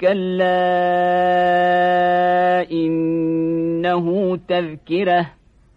كلا إنه تذكرة.